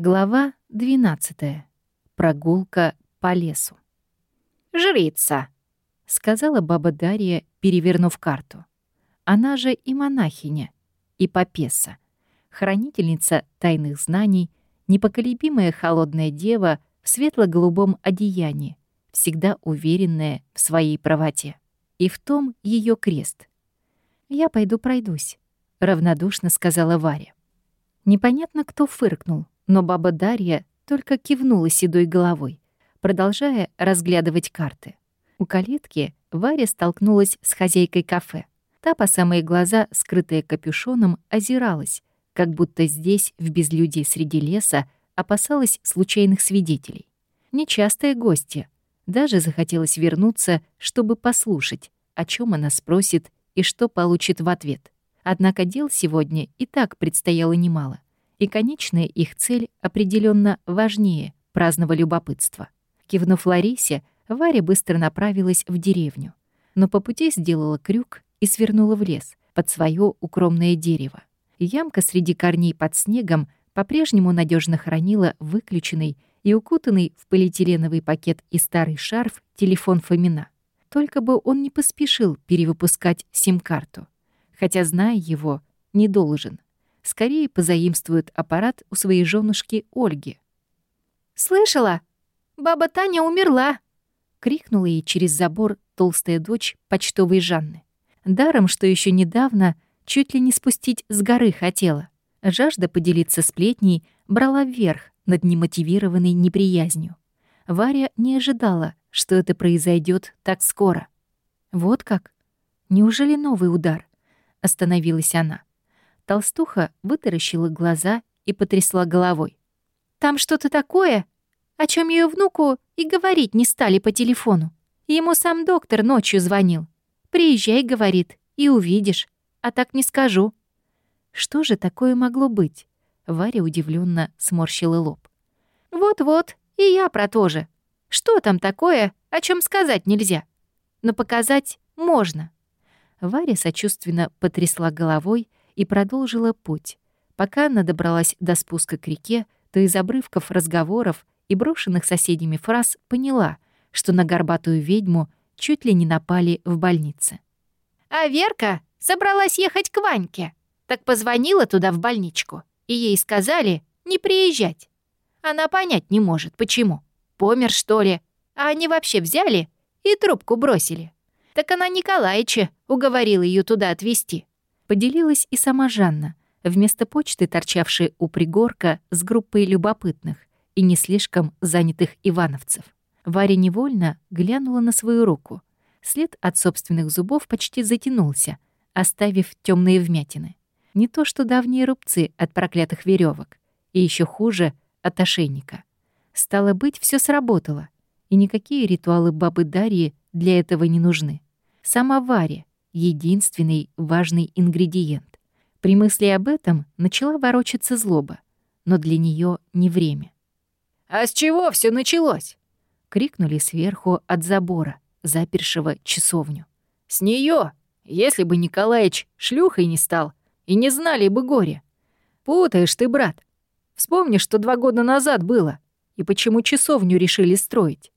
Глава 12. Прогулка по лесу. «Жрица», — сказала баба Дарья, перевернув карту. Она же и монахиня, и попеса, хранительница тайных знаний, непоколебимая холодная дева в светло-голубом одеянии, всегда уверенная в своей правоте. И в том ее крест. «Я пойду пройдусь», — равнодушно сказала Варя. Непонятно, кто фыркнул — но баба Дарья только кивнула седой головой, продолжая разглядывать карты. У калитки Варя столкнулась с хозяйкой кафе. Та по самые глаза, скрытая капюшоном, озиралась, как будто здесь, в безлюдии среди леса, опасалась случайных свидетелей. Нечастая гостья. Даже захотелось вернуться, чтобы послушать, о чем она спросит и что получит в ответ. Однако дел сегодня и так предстояло немало и конечная их цель определенно важнее праздного любопытства. Кивнув Ларисе, Варя быстро направилась в деревню, но по пути сделала крюк и свернула в лес под свое укромное дерево. Ямка среди корней под снегом по-прежнему надежно хранила выключенный и укутанный в полиэтиленовый пакет и старый шарф телефон Фомина. Только бы он не поспешил перевыпускать сим-карту, хотя, зная его, не должен — скорее позаимствует аппарат у своей женушки Ольги. «Слышала? Баба Таня умерла!» — крикнула ей через забор толстая дочь почтовой Жанны. Даром, что еще недавно чуть ли не спустить с горы хотела. Жажда поделиться сплетней брала вверх над немотивированной неприязнью. Варя не ожидала, что это произойдет так скоро. Вот как? Неужели новый удар? Остановилась она. Толстуха вытаращила глаза и потрясла головой. «Там что-то такое, о чем ее внуку и говорить не стали по телефону. Ему сам доктор ночью звонил. «Приезжай», — говорит, — «и увидишь. А так не скажу». Что же такое могло быть? Варя удивленно сморщила лоб. «Вот-вот, и я про то же. Что там такое, о чем сказать нельзя? Но показать можно». Варя сочувственно потрясла головой и продолжила путь. Пока она добралась до спуска к реке, то из обрывков разговоров и брошенных соседями фраз поняла, что на горбатую ведьму чуть ли не напали в больнице. «А Верка собралась ехать к Ваньке, так позвонила туда в больничку, и ей сказали не приезжать. Она понять не может, почему. Помер, что ли? А они вообще взяли и трубку бросили. Так она Николаича уговорила ее туда отвезти. Поделилась и сама Жанна, вместо почты торчавшей у пригорка с группой любопытных и не слишком занятых ивановцев. Варя невольно глянула на свою руку. След от собственных зубов почти затянулся, оставив темные вмятины. Не то что давние рубцы от проклятых веревок, и еще хуже — от ошейника. Стало быть, все сработало, и никакие ритуалы бабы Дарьи для этого не нужны. Сама Варя, единственный важный ингредиент. При мысли об этом начала ворочаться злоба, но для нее не время. «А с чего все началось?» — крикнули сверху от забора, запершего часовню. «С нее, Если бы Николаич шлюхой не стал, и не знали бы горе. Путаешь ты, брат. Вспомни, что два года назад было, и почему часовню решили строить».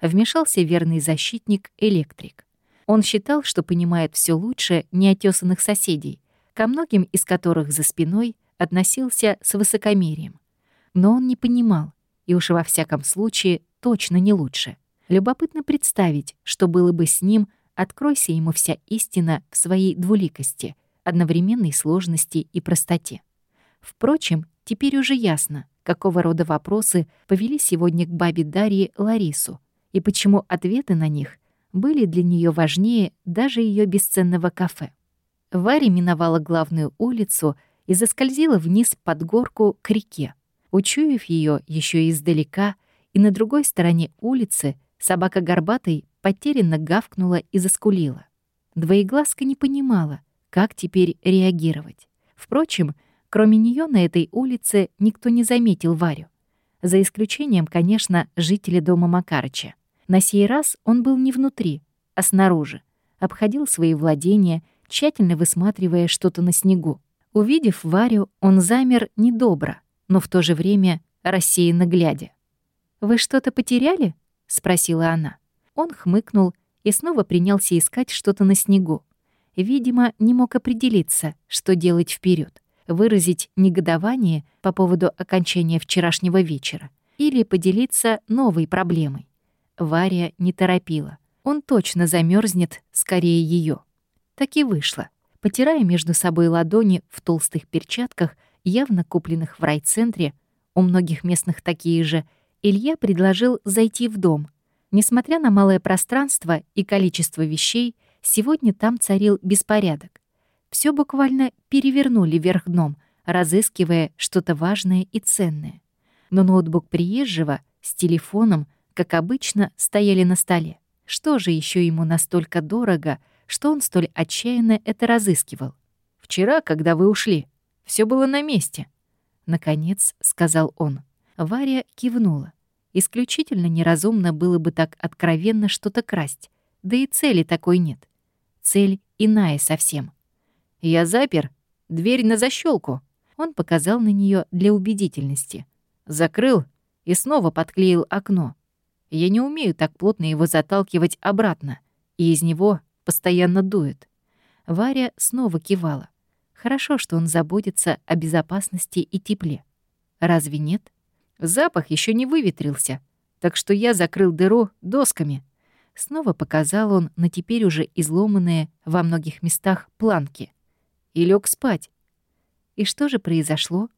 Вмешался верный защитник-электрик. Он считал, что понимает все лучше неотесанных соседей, ко многим из которых за спиной относился с высокомерием. Но он не понимал, и уж во всяком случае точно не лучше. Любопытно представить, что было бы с ним, откройся ему вся истина в своей двуликости, одновременной сложности и простоте. Впрочем, теперь уже ясно, какого рода вопросы повели сегодня к бабе Дарье Ларису, и почему ответы на них были для нее важнее даже ее бесценного кафе. Варя миновала главную улицу и заскользила вниз под горку к реке. Учуяв ее еще издалека, и на другой стороне улицы собака горбатой потерянно гавкнула и заскулила. Двоеглазка не понимала, как теперь реагировать. Впрочем, кроме нее на этой улице никто не заметил Варю. За исключением, конечно, жителя дома Макарыча. На сей раз он был не внутри, а снаружи. Обходил свои владения, тщательно высматривая что-то на снегу. Увидев Варю, он замер недобро, но в то же время рассеянно глядя. «Вы что-то потеряли?» — спросила она. Он хмыкнул и снова принялся искать что-то на снегу. Видимо, не мог определиться, что делать вперед, выразить негодование по поводу окончания вчерашнего вечера или поделиться новой проблемой. Варя не торопила. Он точно замерзнет скорее ее. Так и вышло. Потирая между собой ладони в толстых перчатках, явно купленных в райцентре, у многих местных такие же, Илья предложил зайти в дом. Несмотря на малое пространство и количество вещей, сегодня там царил беспорядок. Все буквально перевернули вверх дном, разыскивая что-то важное и ценное. Но ноутбук приезжего с телефоном, как обычно, стояли на столе. Что же еще ему настолько дорого, что он столь отчаянно это разыскивал? «Вчера, когда вы ушли, все было на месте», — наконец сказал он. Варя кивнула. Исключительно неразумно было бы так откровенно что-то красть, да и цели такой нет. Цель иная совсем. «Я запер. Дверь на защелку. Он показал на нее для убедительности. Закрыл и снова подклеил окно. Я не умею так плотно его заталкивать обратно, и из него постоянно дует. Варя снова кивала. Хорошо, что он заботится о безопасности и тепле. Разве нет? Запах еще не выветрился, так что я закрыл дыру досками. Снова показал он на теперь уже изломанные во многих местах планки. И лег спать. И что же произошло?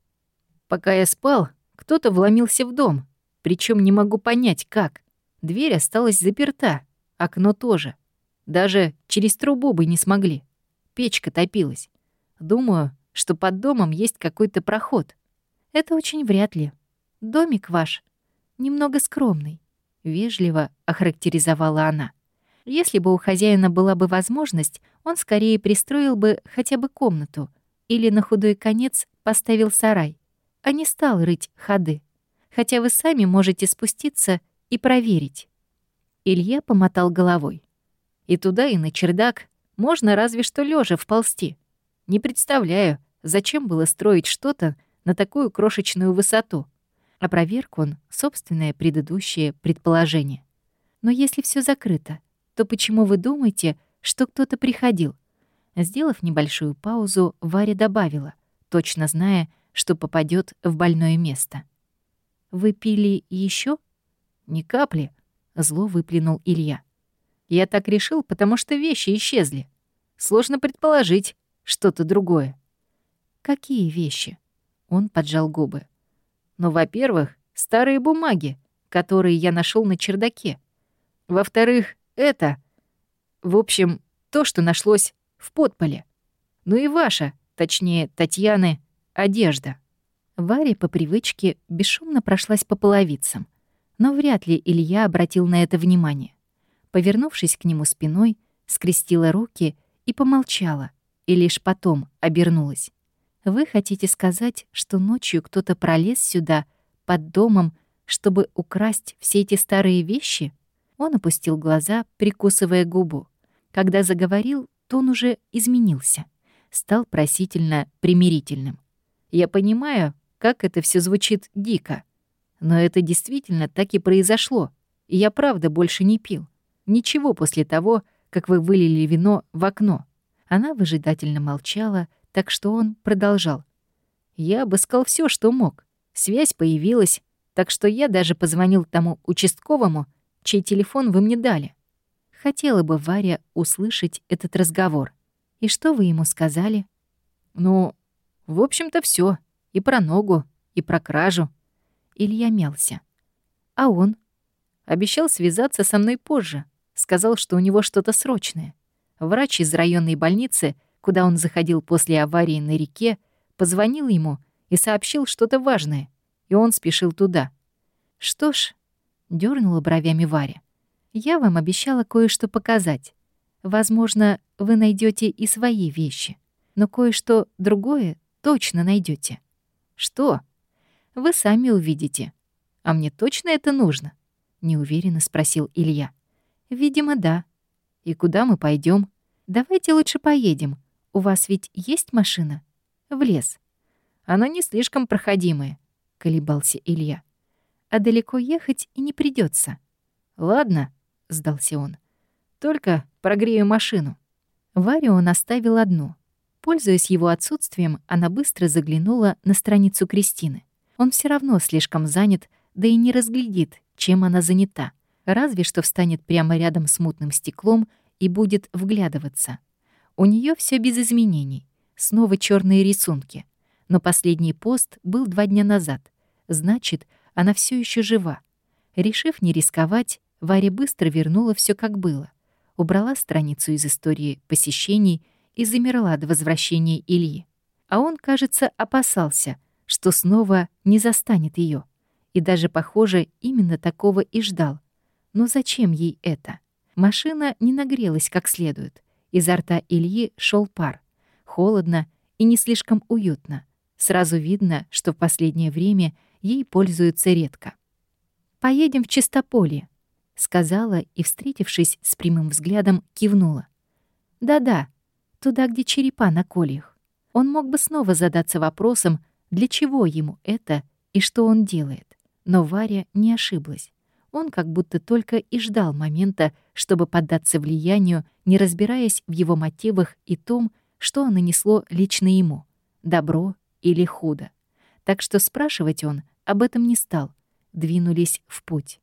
Пока я спал, кто-то вломился в дом, причем не могу понять, как. Дверь осталась заперта, окно тоже. Даже через трубу бы не смогли. Печка топилась. Думаю, что под домом есть какой-то проход. Это очень вряд ли. Домик ваш немного скромный, вежливо охарактеризовала она. Если бы у хозяина была бы возможность, он скорее пристроил бы хотя бы комнату или на худой конец поставил сарай, а не стал рыть ходы. Хотя вы сами можете спуститься и проверить. Илья помотал головой. И туда, и на чердак можно разве что лежа вползти. Не представляю, зачем было строить что-то на такую крошечную высоту. Опроверг он собственное предыдущее предположение. Но если все закрыто, то почему вы думаете, что кто-то приходил? Сделав небольшую паузу, Варя добавила, точно зная, что попадет в больное место. «Вы пили еще? «Ни капли», — зло выплюнул Илья. «Я так решил, потому что вещи исчезли. Сложно предположить что-то другое». «Какие вещи?» Он поджал губы. Ну, во-первых, старые бумаги, которые я нашел на чердаке. Во-вторых, это... В общем, то, что нашлось в подполе. Ну и ваша, точнее, Татьяны, одежда. Варя по привычке бесшумно прошлась по половицам, но вряд ли Илья обратил на это внимание. Повернувшись к нему спиной, скрестила руки и помолчала, и лишь потом обернулась. Вы хотите сказать, что ночью кто-то пролез сюда, под домом, чтобы украсть все эти старые вещи? Он опустил глаза, прикусывая губу. Когда заговорил, тон уже изменился. Стал просительно примирительным. Я понимаю, как это все звучит дико. Но это действительно так и произошло. И я правда больше не пил. Ничего после того, как вы вылили вино в окно. Она выжидательно молчала, так что он продолжал. Я обыскал все, что мог. Связь появилась, так что я даже позвонил тому участковому, чей телефон вы мне дали. Хотела бы Варя услышать этот разговор. И что вы ему сказали? Ну, в общем-то, все. И про ногу, и про кражу. Илья мялся. А он? Обещал связаться со мной позже. Сказал, что у него что-то срочное. Врач из районной больницы куда он заходил после аварии на реке, позвонил ему и сообщил что-то важное, и он спешил туда. «Что ж», — дернула бровями Варя, — «я вам обещала кое-что показать. Возможно, вы найдете и свои вещи, но кое-что другое точно найдете. «Что?» «Вы сами увидите. А мне точно это нужно?» — неуверенно спросил Илья. «Видимо, да. И куда мы пойдем? Давайте лучше поедем, у вас ведь есть машина? В лес. Она не слишком проходимая. колебался Илья. «А далеко ехать и не придется. «Ладно», — сдался он. «Только прогрею машину». Варю он оставил одну. Пользуясь его отсутствием, она быстро заглянула на страницу Кристины. Он все равно слишком занят, да и не разглядит, чем она занята. Разве что встанет прямо рядом с мутным стеклом и будет вглядываться. У нее все без изменений. Снова черные рисунки. Но последний пост был два дня назад. Значит, она все еще жива. Решив не рисковать, Варя быстро вернула все как было. Убрала страницу из истории посещений и замерла до возвращения Ильи. А он, кажется, опасался, что снова не застанет ее. И даже, похоже, именно такого и ждал. Но зачем ей это? Машина не нагрелась как следует. Изо рта Ильи шел пар. Холодно и не слишком уютно. Сразу видно, что в последнее время ей пользуются редко. «Поедем в Чистополье», — сказала и, встретившись с прямым взглядом, кивнула. «Да-да, туда, где черепа на кольях». Он мог бы снова задаться вопросом, для чего ему это и что он делает. Но Варя не ошиблась. Он как будто только и ждал момента, чтобы поддаться влиянию, не разбираясь в его мотивах и том, что нанесло лично ему — добро или худо. Так что спрашивать он об этом не стал. Двинулись в путь.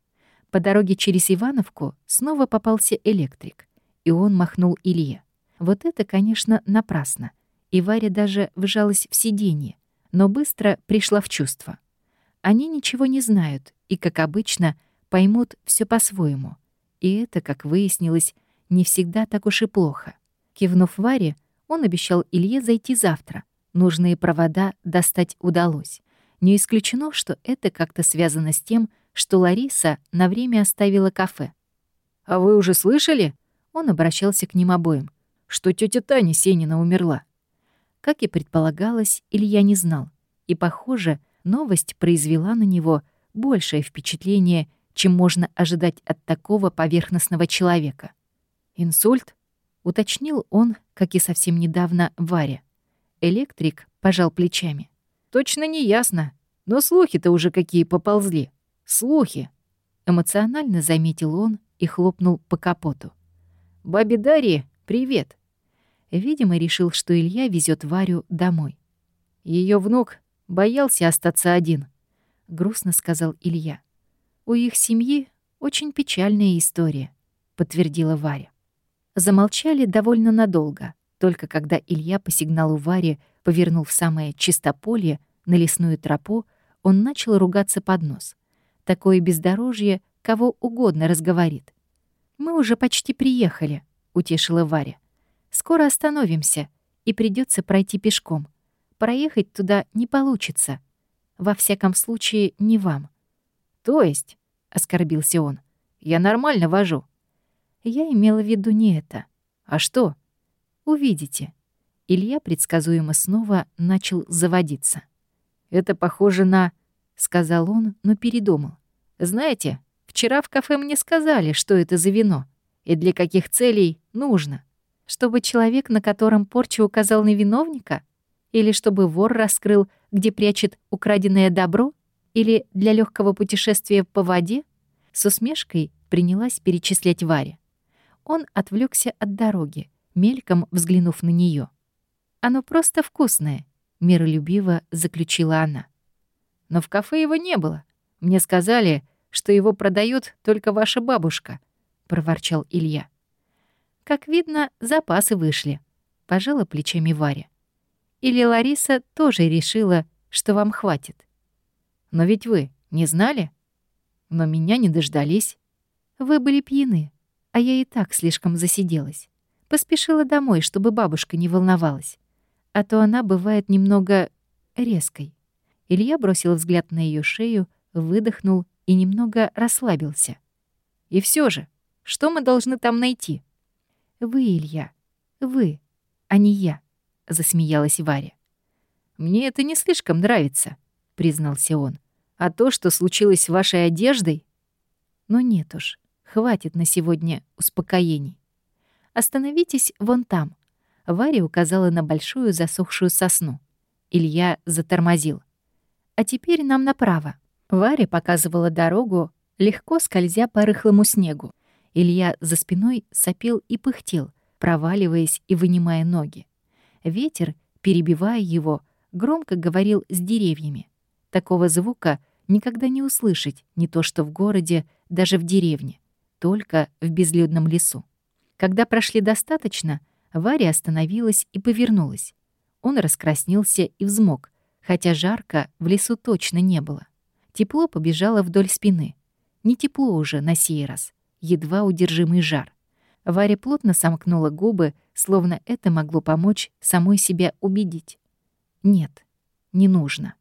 По дороге через Ивановку снова попался электрик, и он махнул Илье. Вот это, конечно, напрасно. И Варя даже вжалась в сиденье, но быстро пришла в чувство. Они ничего не знают и, как обычно, поймут все по-своему. И это, как выяснилось, не всегда так уж и плохо. Кивнув Варе, он обещал Илье зайти завтра. Нужные провода достать удалось. Не исключено, что это как-то связано с тем, что Лариса на время оставила кафе. «А вы уже слышали?» Он обращался к ним обоим. «Что тетя Таня Сенина умерла». Как и предполагалось, Илья не знал. И, похоже, новость произвела на него большее впечатление, чем можно ожидать от такого поверхностного человека. «Инсульт?» — уточнил он, как и совсем недавно Варя. Электрик пожал плечами. «Точно не ясно, но слухи-то уже какие поползли. Слухи!» Эмоционально заметил он и хлопнул по капоту. «Бабе Дарье, привет!» Видимо, решил, что Илья везет Варю домой. Ее внук боялся остаться один, грустно сказал Илья. У их семьи очень печальная история, подтвердила Варя. Замолчали довольно надолго, только когда Илья по сигналу Варе повернул в самое чистополье на лесную тропу, он начал ругаться под нос. Такое бездорожье кого угодно разговорит. «Мы уже почти приехали», — утешила Варя. «Скоро остановимся, и придется пройти пешком. Проехать туда не получится. Во всяком случае, не вам». «То есть?» — оскорбился он. «Я нормально вожу». Я имела в виду не это. «А что?» «Увидите». Илья предсказуемо снова начал заводиться. «Это похоже на...» — сказал он, но передумал. «Знаете, вчера в кафе мне сказали, что это за вино и для каких целей нужно. Чтобы человек, на котором порчу указал на виновника? Или чтобы вор раскрыл, где прячет украденное добро? Или для легкого путешествия по воде?» С усмешкой принялась перечислять Варя. Он отвлекся от дороги, мельком взглянув на нее. «Оно просто вкусное», — миролюбиво заключила она. «Но в кафе его не было. Мне сказали, что его продает только ваша бабушка», — проворчал Илья. «Как видно, запасы вышли», — пожала плечами Варя. «Или Лариса тоже решила, что вам хватит». «Но ведь вы не знали?» «Но меня не дождались». «Вы были пьяны, а я и так слишком засиделась. Поспешила домой, чтобы бабушка не волновалась. А то она бывает немного резкой». Илья бросил взгляд на ее шею, выдохнул и немного расслабился. «И все же, что мы должны там найти?» «Вы, Илья, вы, а не я», — засмеялась Варя. «Мне это не слишком нравится», — признался он. «А то, что случилось с вашей одеждой...» «Но нет уж, хватит на сегодня успокоений. Остановитесь вон там». Варя указала на большую засохшую сосну. Илья затормозил. А теперь нам направо. Варя показывала дорогу, легко скользя по рыхлому снегу. Илья за спиной сопел и пыхтел, проваливаясь и вынимая ноги. Ветер, перебивая его, громко говорил с деревьями. Такого звука никогда не услышать, не то что в городе, даже в деревне, только в безлюдном лесу. Когда прошли достаточно, Варя остановилась и повернулась. Он раскраснился и взмок, хотя жарко в лесу точно не было. Тепло побежало вдоль спины. Не тепло уже на сей раз, едва удержимый жар. Варя плотно сомкнула губы, словно это могло помочь самой себя убедить. Нет, не нужно.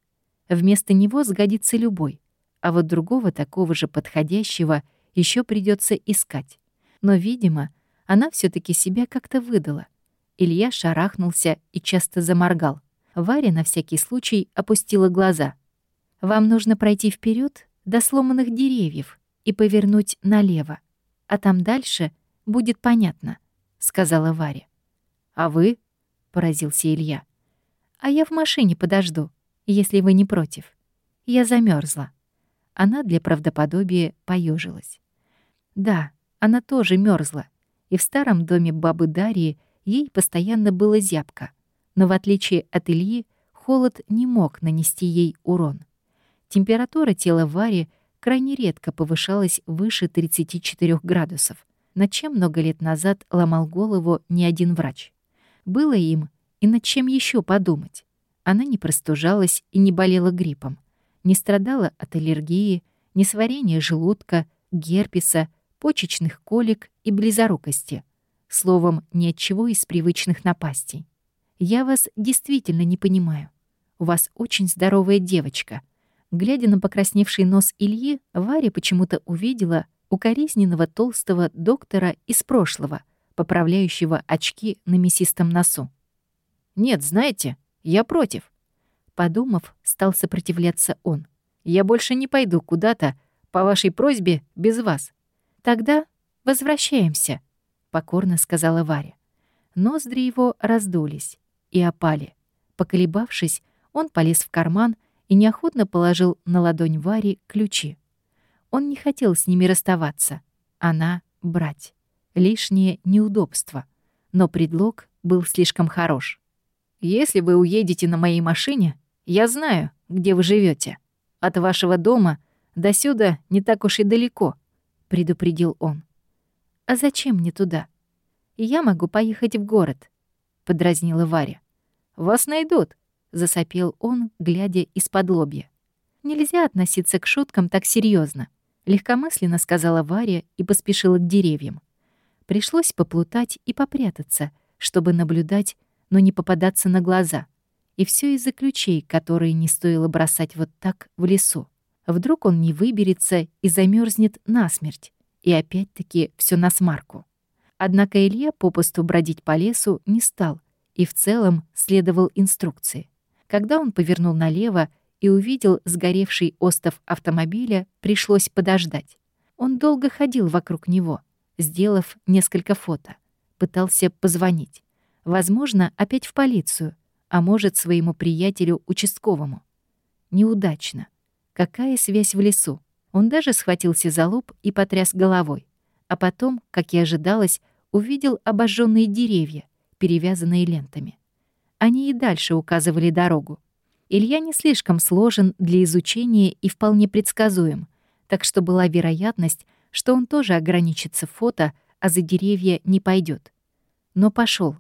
Вместо него сгодится любой, а вот другого такого же подходящего еще придется искать. Но, видимо, она все таки себя как-то выдала. Илья шарахнулся и часто заморгал. Варя на всякий случай опустила глаза. «Вам нужно пройти вперед до сломанных деревьев и повернуть налево, а там дальше будет понятно», — сказала Варя. «А вы?» — поразился Илья. «А я в машине подожду, если вы не против. Я замерзла. Она для правдоподобия поежилась. Да, она тоже мерзла, и в старом доме бабы Дарьи ей постоянно было зябко — но в отличие от Ильи, холод не мог нанести ей урон. Температура тела Вари крайне редко повышалась выше 34 градусов, над чем много лет назад ломал голову не один врач. Было им и над чем еще подумать. Она не простужалась и не болела гриппом, не страдала от аллергии, несварения желудка, герпеса, почечных колик и близорукости. Словом, ни от чего из привычных напастей. Я вас действительно не понимаю. У вас очень здоровая девочка. Глядя на покрасневший нос Ильи, Варя почему-то увидела укоризненного толстого доктора из прошлого, поправляющего очки на мясистом носу. «Нет, знаете, я против». Подумав, стал сопротивляться он. «Я больше не пойду куда-то, по вашей просьбе, без вас». «Тогда возвращаемся», — покорно сказала Варя. Ноздри его раздулись и опали. Поколебавшись, он полез в карман и неохотно положил на ладонь Вари ключи. Он не хотел с ними расставаться. Она — брать. Лишнее неудобство. Но предлог был слишком хорош. «Если вы уедете на моей машине, я знаю, где вы живете. От вашего дома до сюда не так уж и далеко», — предупредил он. «А зачем мне туда? Я могу поехать в город подразнила Варя. «Вас найдут», — засопел он, глядя из-под лобья. «Нельзя относиться к шуткам так серьезно, легкомысленно сказала Варя и поспешила к деревьям. Пришлось поплутать и попрятаться, чтобы наблюдать, но не попадаться на глаза. И все из-за ключей, которые не стоило бросать вот так в лесу. Вдруг он не выберется и замерзнет насмерть. И опять-таки все на смарку. Однако Илья попусту бродить по лесу не стал и в целом следовал инструкции. Когда он повернул налево и увидел сгоревший остов автомобиля, пришлось подождать. Он долго ходил вокруг него, сделав несколько фото. Пытался позвонить. Возможно, опять в полицию, а может, своему приятелю участковому. Неудачно. Какая связь в лесу? Он даже схватился за лоб и потряс головой. А потом, как и ожидалось, увидел обожженные деревья, перевязанные лентами. Они и дальше указывали дорогу. Илья не слишком сложен для изучения и вполне предсказуем, так что была вероятность, что он тоже ограничится фото, а за деревья не пойдет. Но пошел,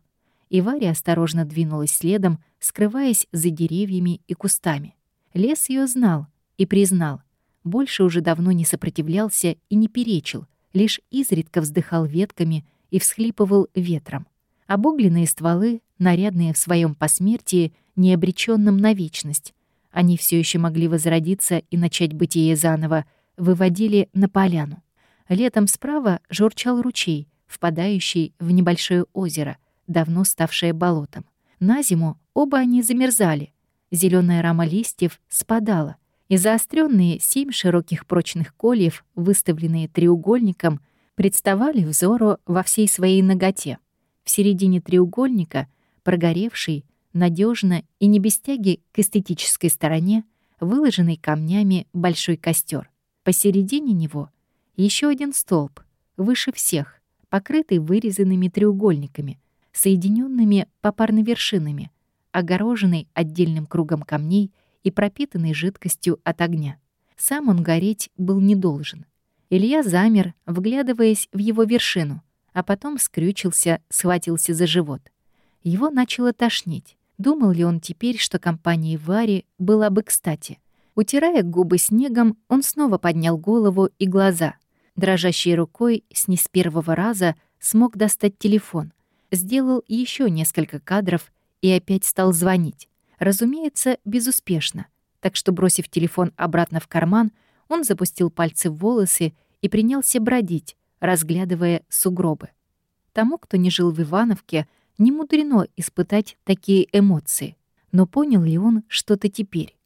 и Варя осторожно двинулась следом, скрываясь за деревьями и кустами. Лес ее знал и признал, больше уже давно не сопротивлялся и не перечил, лишь изредка вздыхал ветками — и всхлипывал ветром. Обугленные стволы, нарядные в своем посмертии, необреченном на вечность, они все еще могли возродиться и начать бытие заново, выводили на поляну. Летом справа журчал ручей, впадающий в небольшое озеро, давно ставшее болотом. На зиму оба они замерзали. Зеленая рама листьев спадала, и заостренные семь широких прочных кольев, выставленные треугольником, представали взору во всей своей ноготе. В середине треугольника, прогоревший, надежно и не без тяги к эстетической стороне, выложенный камнями большой костер. Посередине него еще один столб, выше всех, покрытый вырезанными треугольниками, соединенными попарно вершинами, огороженный отдельным кругом камней и пропитанный жидкостью от огня. Сам он гореть был не должен. Илья замер, вглядываясь в его вершину, а потом скрючился, схватился за живот. Его начало тошнить. Думал ли он теперь, что компания Вари была бы кстати? Утирая губы снегом, он снова поднял голову и глаза. Дрожащей рукой с не с первого раза смог достать телефон. Сделал еще несколько кадров и опять стал звонить. Разумеется, безуспешно. Так что, бросив телефон обратно в карман, он запустил пальцы в волосы и принялся бродить, разглядывая сугробы. Тому, кто не жил в Ивановке, не мудрено испытать такие эмоции. Но понял ли он что-то теперь?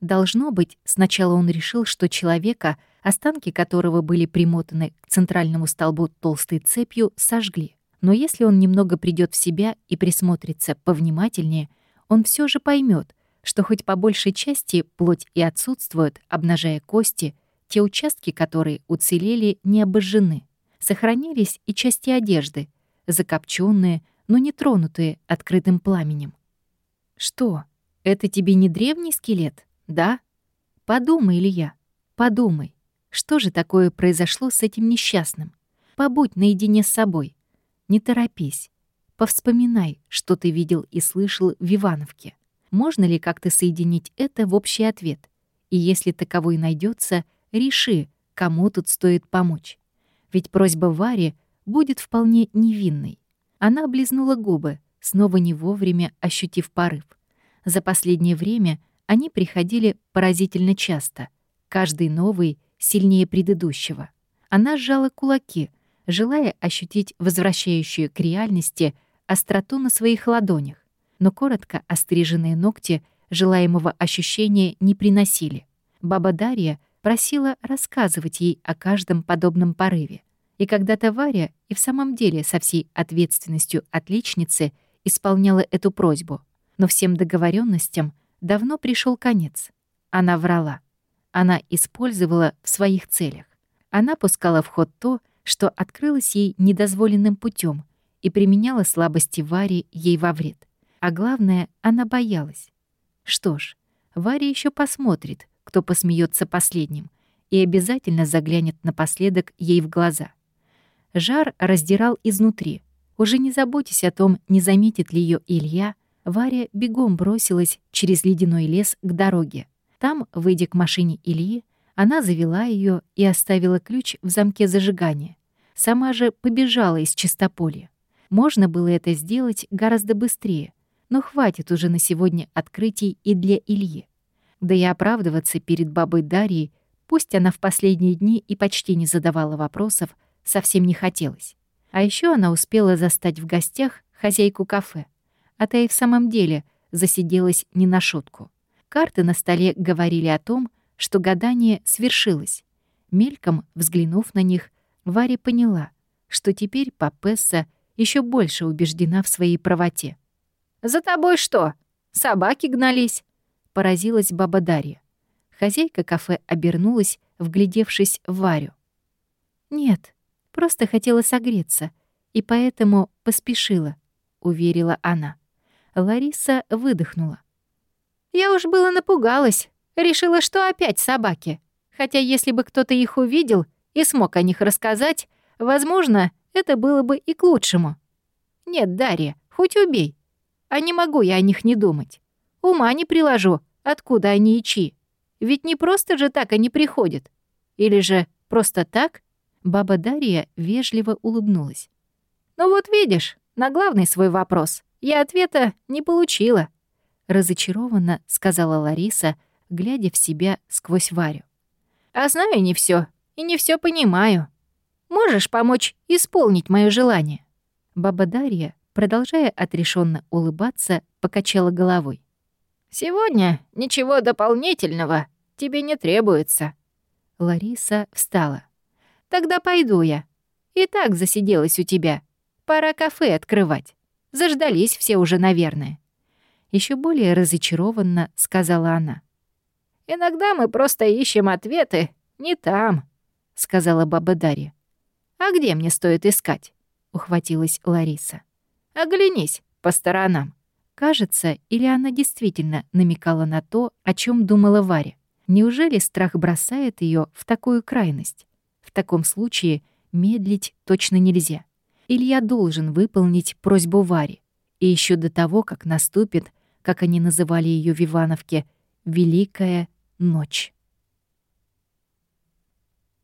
Должно быть, сначала он решил, что человека, останки которого были примотаны к центральному столбу толстой цепью, сожгли. Но если он немного придет в себя и присмотрится повнимательнее, он все же поймет, что хоть по большей части плоть и отсутствует, обнажая кости, те участки, которые уцелели, не обожжены. Сохранились и части одежды, закопченные, но не тронутые открытым пламенем. Что, это тебе не древний скелет, да? Подумай, Илья, подумай, что же такое произошло с этим несчастным? Побудь наедине с собой. Не торопись. Повспоминай, что ты видел и слышал в Ивановке. Можно ли как-то соединить это в общий ответ? И если таковой найдется, реши, кому тут стоит помочь. Ведь просьба Вари будет вполне невинной. Она облизнула губы, снова не вовремя ощутив порыв. За последнее время они приходили поразительно часто, каждый новый сильнее предыдущего. Она сжала кулаки, желая ощутить возвращающую к реальности остроту на своих ладонях, но коротко остриженные ногти желаемого ощущения не приносили. Баба Дарья просила рассказывать ей о каждом подобном порыве. И когда-то Варя и в самом деле со всей ответственностью отличницы исполняла эту просьбу. Но всем договоренностям давно пришел конец. Она врала. Она использовала в своих целях. Она пускала в ход то, что открылось ей недозволенным путем и применяла слабости Вари ей во вред. А главное, она боялась. Что ж, Варя еще посмотрит, кто посмеется последним, и обязательно заглянет напоследок ей в глаза — Жар раздирал изнутри. Уже не заботясь о том, не заметит ли ее Илья, Варя бегом бросилась через ледяной лес к дороге. Там, выйдя к машине Ильи, она завела ее и оставила ключ в замке зажигания. Сама же побежала из чистополья. Можно было это сделать гораздо быстрее, но хватит уже на сегодня открытий и для Ильи. Да и оправдываться перед бабой Дарьей, пусть она в последние дни и почти не задавала вопросов, совсем не хотелось. А еще она успела застать в гостях хозяйку кафе. А та и в самом деле засиделась не на шутку. Карты на столе говорили о том, что гадание свершилось. Мельком взглянув на них, Варя поняла, что теперь Папесса еще больше убеждена в своей правоте. «За тобой что? Собаки гнались?» — поразилась баба Дарья. Хозяйка кафе обернулась, вглядевшись в Варю. «Нет, Просто хотела согреться, и поэтому поспешила», — уверила она. Лариса выдохнула. «Я уж было напугалась. Решила, что опять собаки. Хотя если бы кто-то их увидел и смог о них рассказать, возможно, это было бы и к лучшему. Нет, Дарья, хоть убей. А не могу я о них не думать. Ума не приложу, откуда они и чьи. Ведь не просто же так они приходят. Или же просто так Баба Дарья вежливо улыбнулась. «Ну вот видишь, на главный свой вопрос я ответа не получила», — разочарованно сказала Лариса, глядя в себя сквозь Варю. «А знаю не все и не все понимаю. Можешь помочь исполнить мое желание?» Баба Дарья, продолжая отрешенно улыбаться, покачала головой. «Сегодня ничего дополнительного тебе не требуется». Лариса встала. Тогда пойду я. И так засиделась у тебя. Пора кафе открывать. Заждались все уже, наверное. Еще более разочарованно сказала она. Иногда мы просто ищем ответы не там», — сказала баба Дарья. «А где мне стоит искать?» — ухватилась Лариса. «Оглянись по сторонам». Кажется, или она действительно намекала на то, о чем думала Варя. Неужели страх бросает ее в такую крайность? В таком случае медлить точно нельзя. Илья должен выполнить просьбу Вари. И еще до того, как наступит, как они называли ее в Ивановке, «Великая ночь».